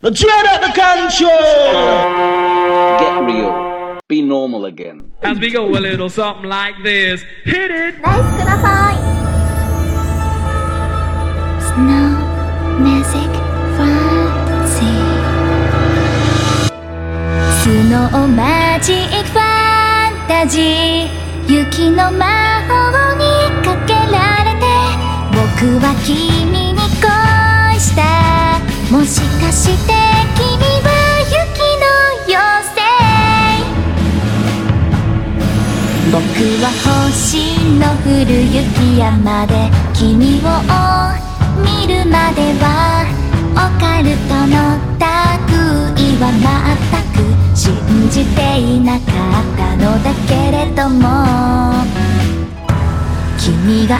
The dread at the control! Get real. Be normal again. As we go a little something like this. Hit it! ライスください Snow Magic Fancy スノーマジックファンタジー雪の魔法にかけられて僕は君に恋したもしかして君は雪の妖精僕は星の降る雪山で君を見るまではオカルトの類は全く信じていなかったのだけれども君が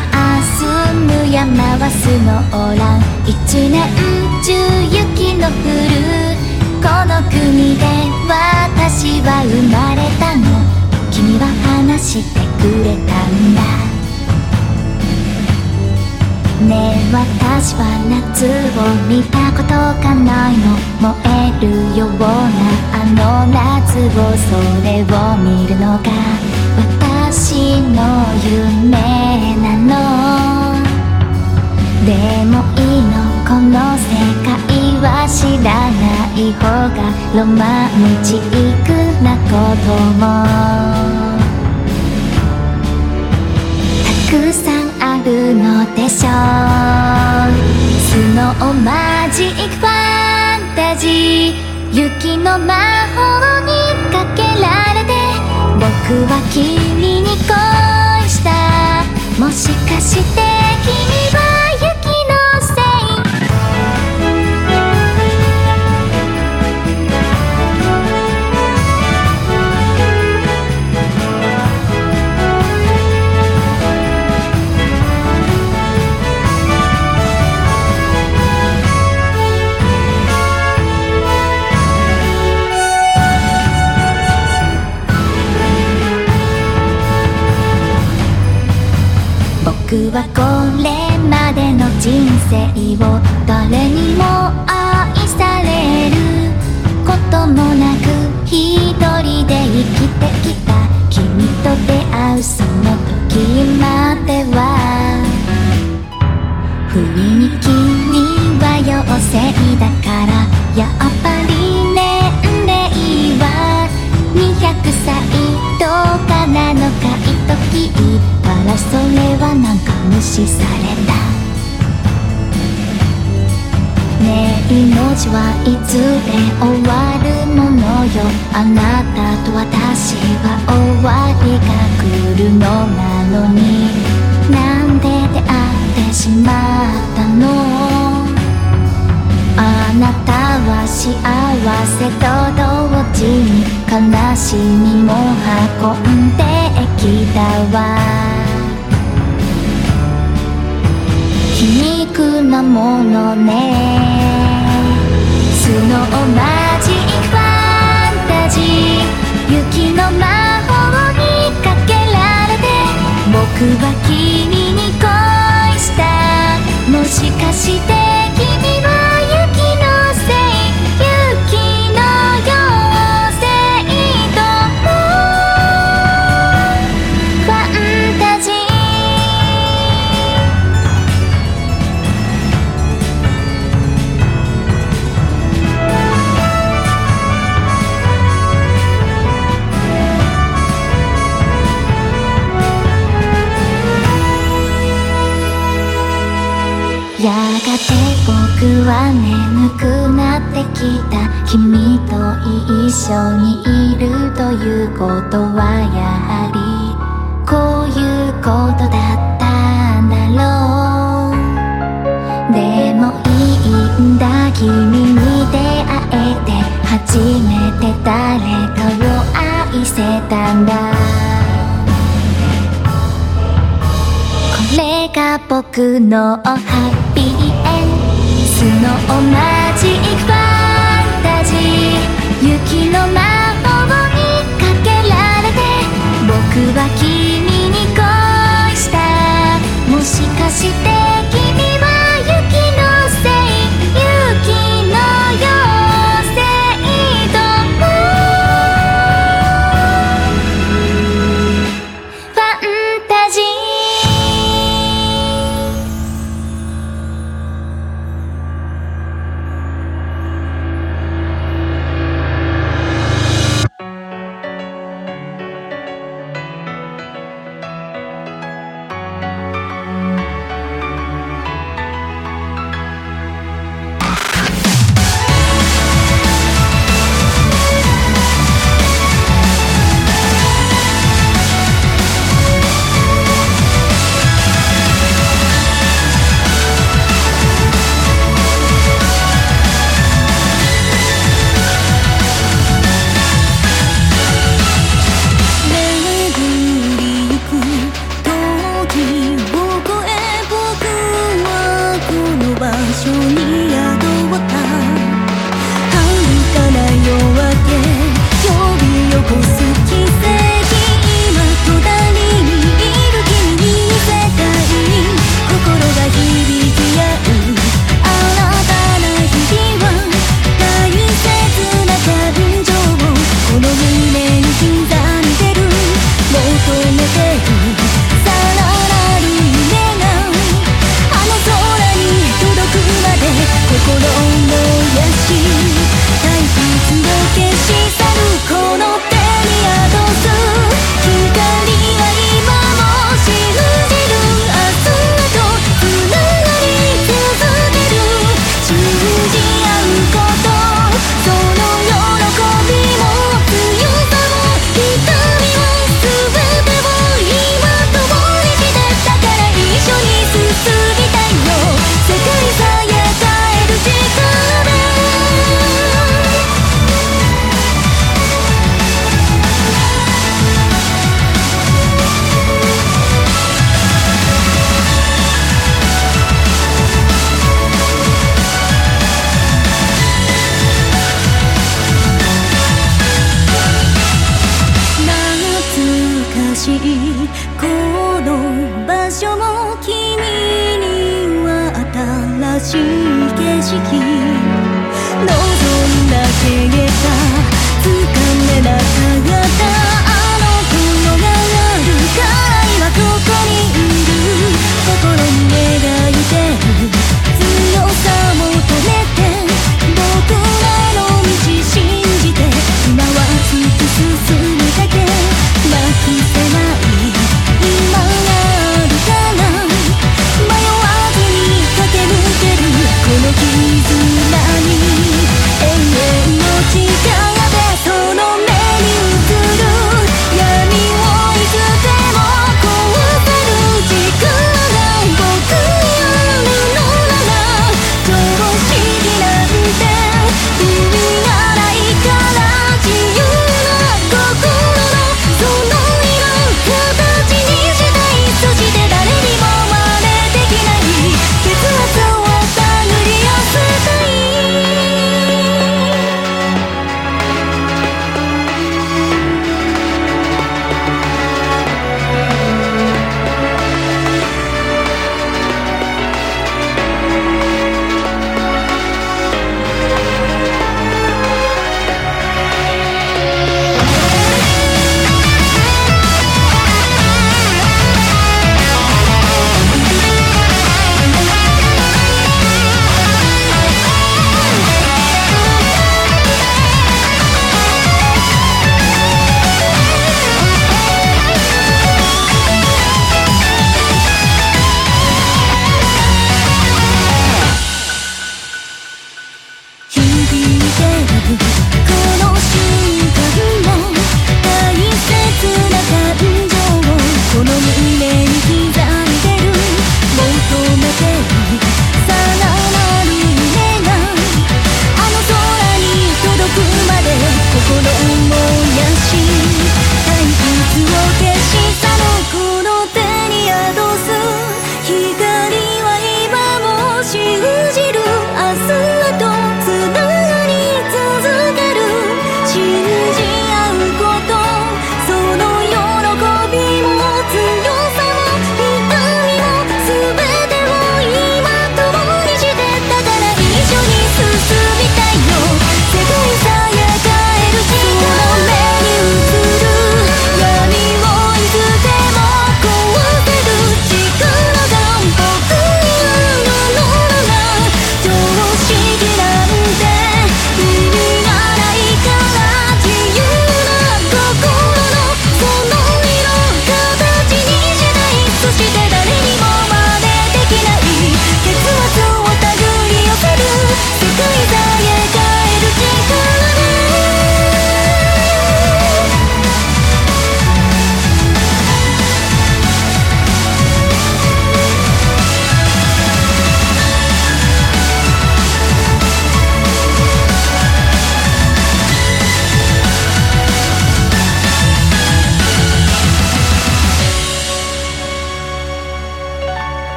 住む山はスノーラン一年中雪の降るこの国で私は生まれたの。君は話してくれたんだ。ねえ私は夏を見たことがないの。燃えるようなあの夏をそれを見るのが私の夢なの。でもいいのこの世界は知らない方がロマンチックなことも。たくさんあるのでしょう。スノーマジックファンタジー。雪の魔法にかけられて僕は君に恋した。もしかして君は僕はこれまでの人生を誰にも愛されることもなく一人で生きてきた君と出会うその時までは。不意に君は妖精だからやっぱり年齢は200歳とかなのかいと聞いたらそれはなんか無視された。ねえ命はいずれ終わるものよ。あなたと私は終わりが来るのなのに。なんで出会ってしまったの？あなたは幸せと同時に悲しみも運んできたわ。皮肉なものね。スノーマジックファンタジー。雪の魔法にかけられて僕は君に恋した。もしかしては眠くなってきた。君と一緒にいるということはやはりこういうことだったんだろう。でもいいんだ君に出会えて初めて誰かを愛せたんだ。これが僕のハッピースノーマジックファンタジー。雪の魔法にかけられて僕は君に恋した。もしかして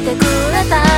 てくれた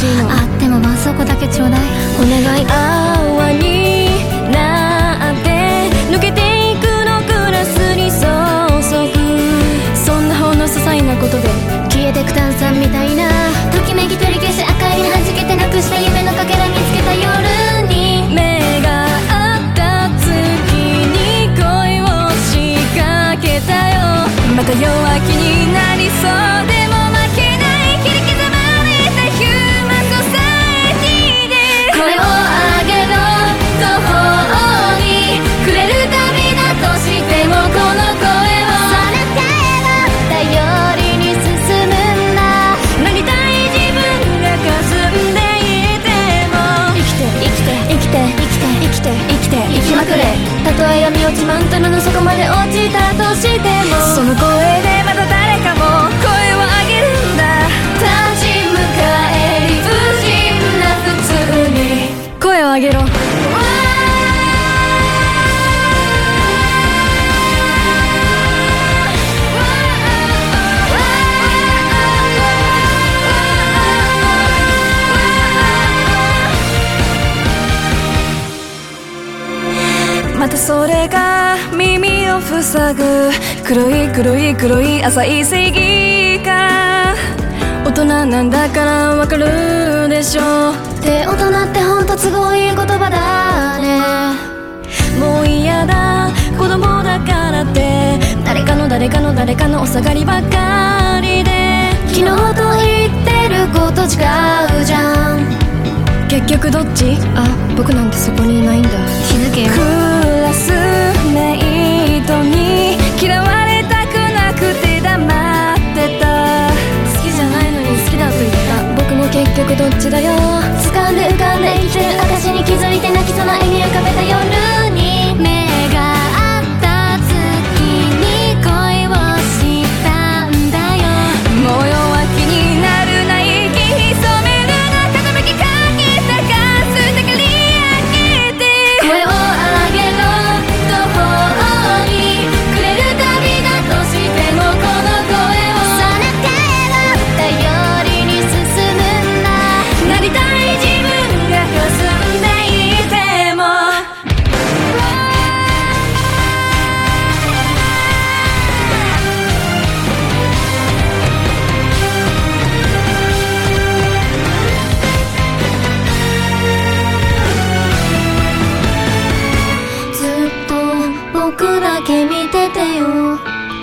しいの。あってもまあそこだけちょうだいお願い泡になって抜けていくのグラスに注ぐそんなほんの些細なことで消えてく炭酸みたいなときめき取り消し赤いに弾けてなくした夢のかけら見つけた夜に目が合った月に恋を仕掛けたよ。また弱気な闇落ちマントルの底まで落ちたとしても。その声でまた誰かも。声を上げるんだ。立ち向かえ。理不尽な普通に。声を上げろ。またそれが塞ぐ。黒い黒い黒い浅い正義か。大人なんだからわかるでしょ。って大人ってほんと都合いい言葉だね。もう嫌だ。子供だからって。誰かの誰かの誰かのお下がりばっかりで。昨日と言ってること違うじゃん。結局どっち？あ僕なんてそこにいないんだ。気づけよどっちだよ。掴んで浮かんで生きてる証に気づいて泣きそうな笑み浮かべた夜。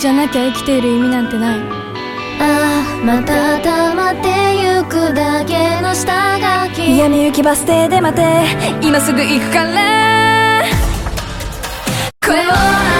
じゃなきゃ生きている意味なんてない。ああまた溜まってゆくだけの下書き。闇行きバス停で待て。今すぐ行くから。声を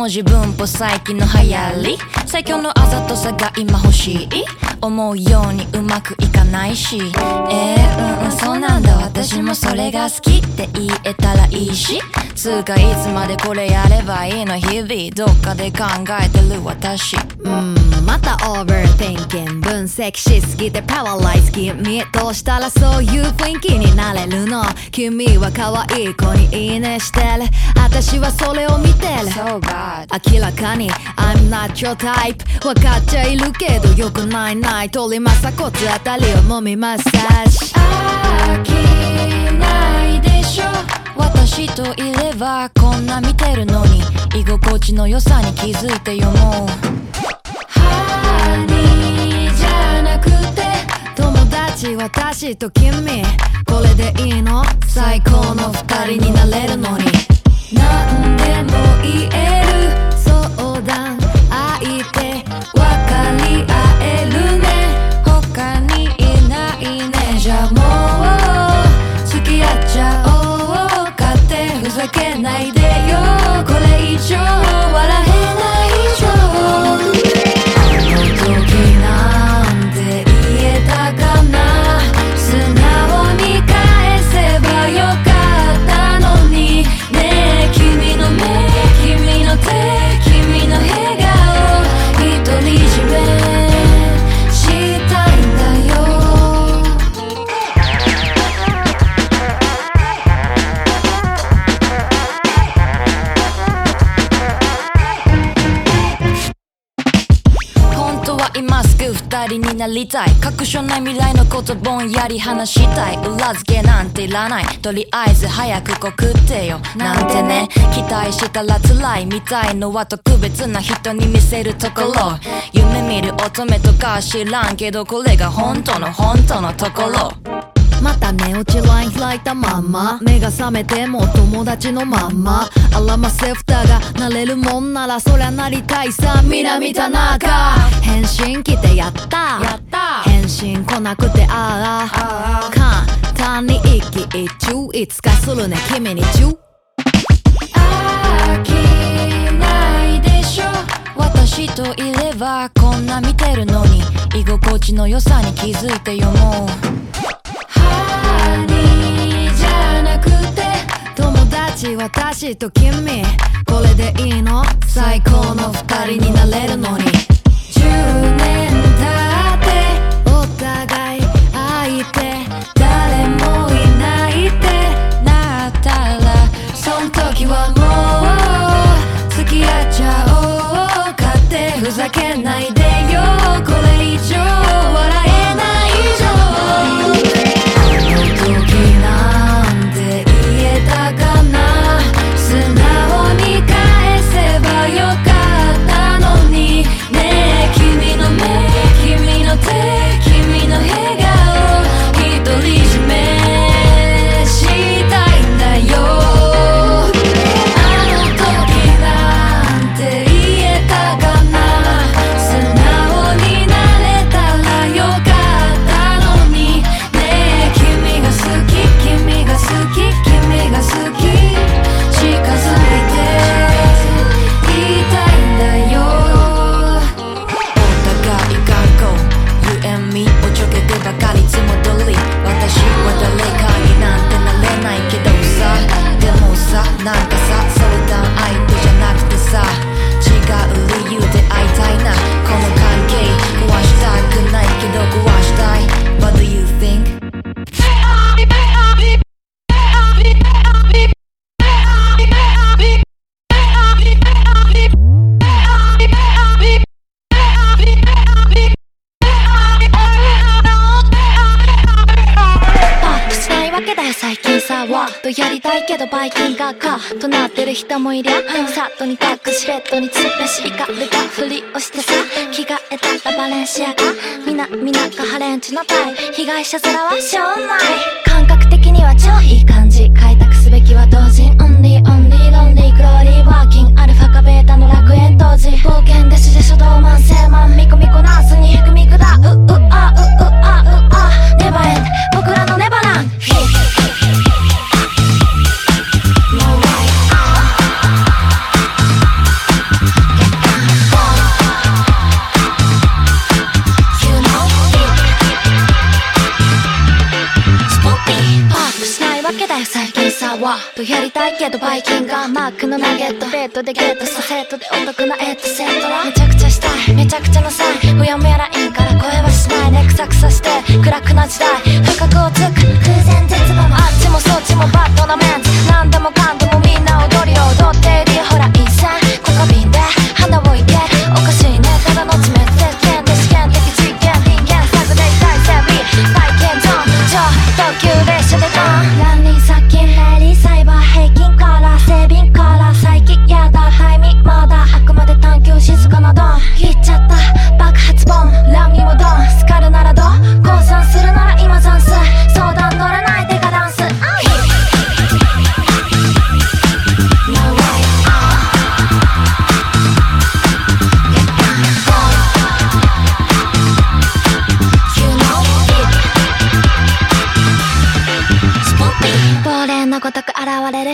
も自分ぽ最近の流行り。最強のあざとさが今欲しい。思うようにうまくいかないし。えー、うんうんそうなんだ。私もそれが好きって言えたらいいし。つうかいつまでこれやればいいの日々。どっかで考えてる私。うん。またオーバー thinking 分析しすぎてパワーライズ君どうしたらそういう雰囲気になれるの。君は可愛い子にいいねしてる。私はそれを見てる。So bad. 明らかに I'm not your type. 分かっちゃいるけどよくないない鳥政骨あたりをもみマッサージ飽きないでしょ。私といればこんな見てるのに。居心地の良さに気づいてよもうハニーじゃなくて友達私と君。これでいいの？最高の二人になれるのに。何でも言える。相談相手分かり合えるね。他にいないね。じゃあもう付き合っちゃおう。勝手ふざけないでよ。これ以上なりたい確証ない未来のことぼんやり話したい。裏付けなんていらない。とりあえず早く告ってよ。なんてね。期待したら辛いみたいのは特別な人に見せるところ。夢見る乙女とか知らんけどこれが本当の本当のところ。また寝落ちライン開いたまんま。目が覚めても友達のまんま。あらませ蓋がなれるもんならそりゃなりたいさ。南田中。返信来てやった。やった。返信来なくてああ。簡単に一喜一憂いつかするね。君にチュー飽きないでしょ。私といればこんな見てるのに。居心地の良さに気づいてよもうハニーじゃなくて友達私と君これでいいの？最高の二人になれるのに。10年経ってお互い相手。誰もいないってなったらそん時はもなってる人もいりゃサットにタックしベッドにつべしイカれたふりをしてさ着替えたらバレンシアガみなみながハレンチのタイ被害者面はしょうない感覚的には超いい感じ開拓すべきは同人オンリーオンリーロンリーグローリーワーキンアルファかベータの楽園当時冒険でしで初動慢性マンミコミコナンスは。とやりたいけどバイキンがマークのナゲット。ベッドでゲットさセットでお得なエットセットラめちゃくちゃしたい。めちゃくちゃのサインうやむやらいいから声はしない。ねくさくさして。暗くな時代。深くをつく。偶然絶望も。あっちもそっちもバッドなメンズ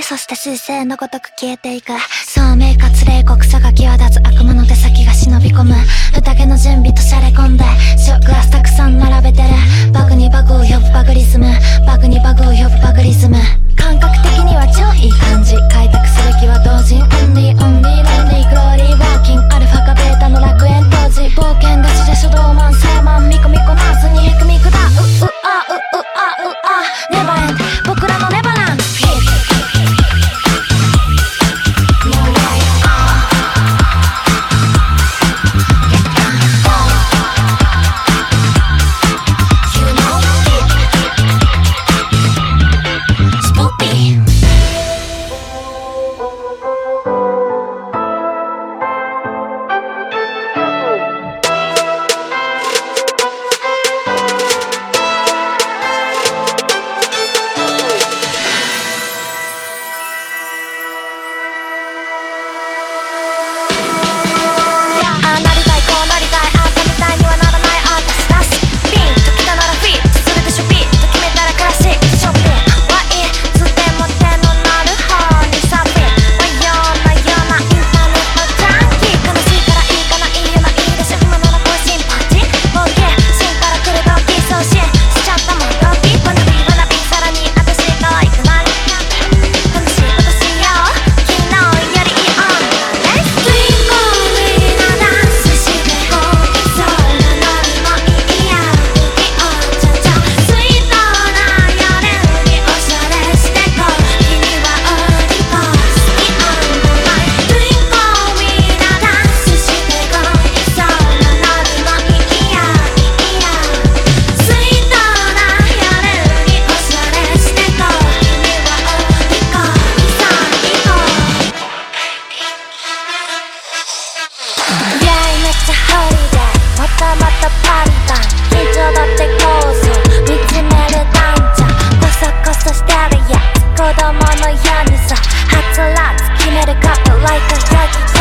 そして彗星のごとく消えていく。聡明かつ冷酷さが際立つ悪魔の手先が忍び込む。宴の準備としゃれ込んでショックはたくさん並べてる。バグにバグを呼ぶバグリズム。バグにバグを呼ぶバグリズム。感覚的には超いい感じ。開拓する気は同人オンリーオン子供のよさ。はつらつ決めるカップ Like a y a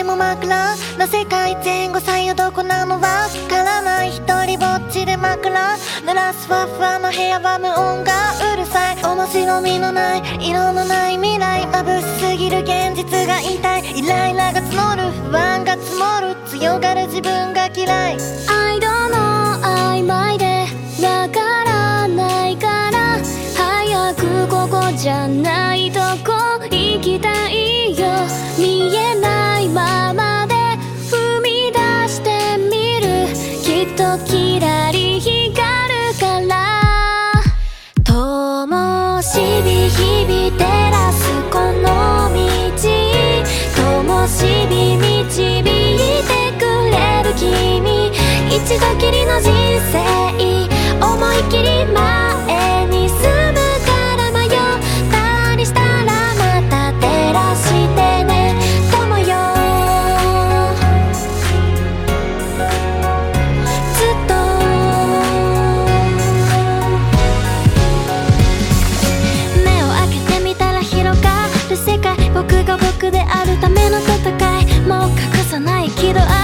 でも枕な世界前後左右どこなのわからない一人ぼっちで枕濡らすふわふわの部屋は無音がうるさい。面白みのない色のない未来眩しすぎる現実が痛い。イライラが募る不安が募る強がる自分が嫌い。I don't know 曖昧でわからないから早くここじゃないとこ行きたいよ。一度きりの人生思い切り前に進むから迷ったりしたらまた照らしてね。友よ。ずっと。目を開けてみたら広がる世界。僕が僕であるための戦い。もう隠さない喜怒哀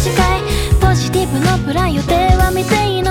短い。ポジティブのプラン予定は未定の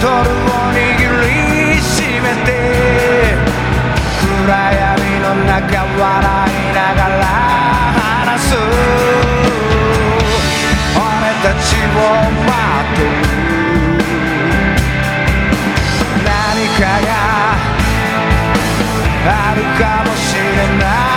トルを握りしめて暗闇の中笑いながら話す。俺たちを待ってる。何かがあるかもしれない。